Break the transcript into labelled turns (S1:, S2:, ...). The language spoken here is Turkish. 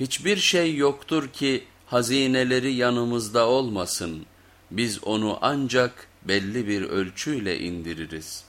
S1: Hiçbir şey yoktur ki hazineleri yanımızda olmasın. Biz onu ancak belli bir ölçüyle indiririz.''